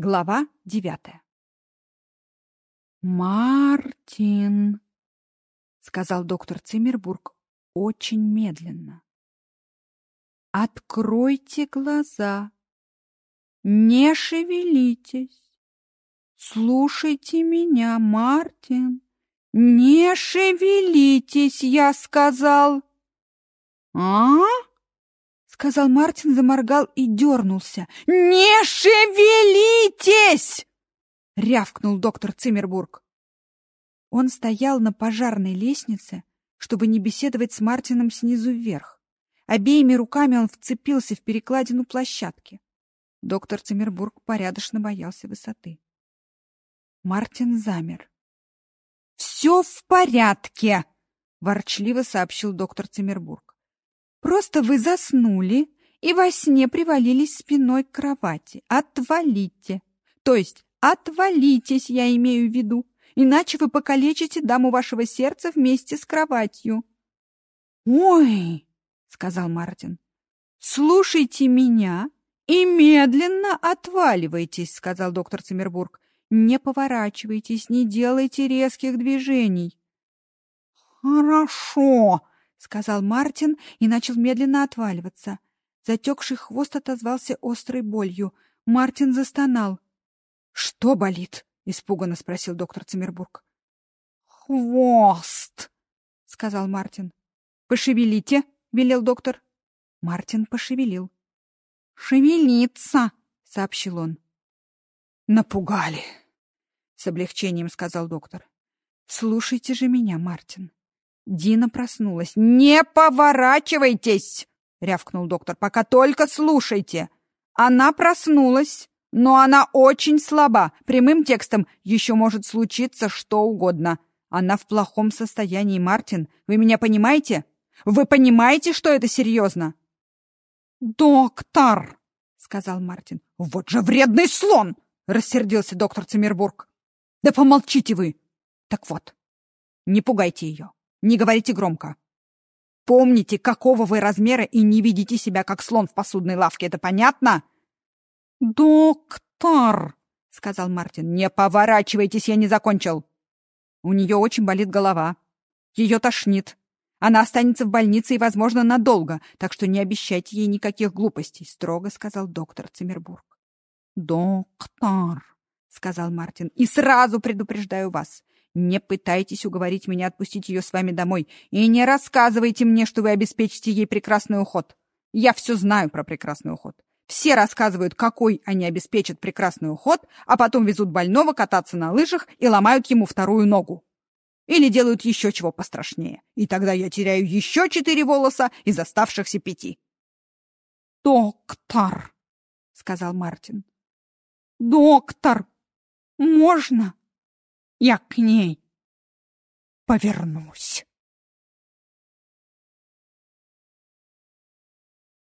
Глава девятая. «Мартин», — сказал доктор Циммербург очень медленно, — «откройте глаза, не шевелитесь, слушайте меня, Мартин, не шевелитесь, я сказал». «А?» Сказал Мартин, заморгал и дернулся. «Не шевелитесь!» — рявкнул доктор Циммербург. Он стоял на пожарной лестнице, чтобы не беседовать с Мартином снизу вверх. Обеими руками он вцепился в перекладину площадки. Доктор Циммербург порядочно боялся высоты. Мартин замер. «Все в порядке!» — ворчливо сообщил доктор Циммербург. Просто вы заснули и во сне привалились спиной к кровати. Отвалите. То есть отвалитесь, я имею в виду, иначе вы покалечите даму вашего сердца вместе с кроватью. Ой, сказал Мартин. Слушайте меня и медленно отваливайтесь, сказал доктор Циммербург. Не поворачивайтесь, не делайте резких движений. Хорошо, — сказал Мартин и начал медленно отваливаться. Затекший хвост отозвался острой болью. Мартин застонал. — Что болит? — испуганно спросил доктор Циммербург. — Хвост! — сказал Мартин. — Пошевелите, — велел доктор. Мартин пошевелил. — Шевелиться, — сообщил он. — Напугали, — с облегчением сказал доктор. — Слушайте же меня, Мартин. Дина проснулась. «Не поворачивайтесь!» — рявкнул доктор. «Пока только слушайте. Она проснулась, но она очень слаба. Прямым текстом еще может случиться что угодно. Она в плохом состоянии, Мартин. Вы меня понимаете? Вы понимаете, что это серьезно?» «Доктор!» — сказал Мартин. «Вот же вредный слон!» — рассердился доктор Циммербург. «Да помолчите вы!» «Так вот, не пугайте ее. Не говорите громко. Помните, какого вы размера и не видите себя как слон в посудной лавке. Это понятно? Доктор, сказал Мартин. Не поворачивайтесь, я не закончил. У нее очень болит голова. Ее тошнит. Она останется в больнице и, возможно, надолго, так что не обещайте ей никаких глупостей, строго сказал доктор Циммербург. Доктор, сказал Мартин. И сразу предупреждаю вас, не пытайтесь уговорить меня отпустить ее с вами домой. И не рассказывайте мне, что вы обеспечите ей прекрасный уход. Я все знаю про прекрасный уход. Все рассказывают, какой они обеспечат прекрасный уход, а потом везут больного кататься на лыжах и ломают ему вторую ногу. Или делают еще чего пострашнее. И тогда я теряю еще четыре волоса из оставшихся пяти. «Доктор!» — сказал Мартин. «Доктор! Можно?» я к ней повернусь.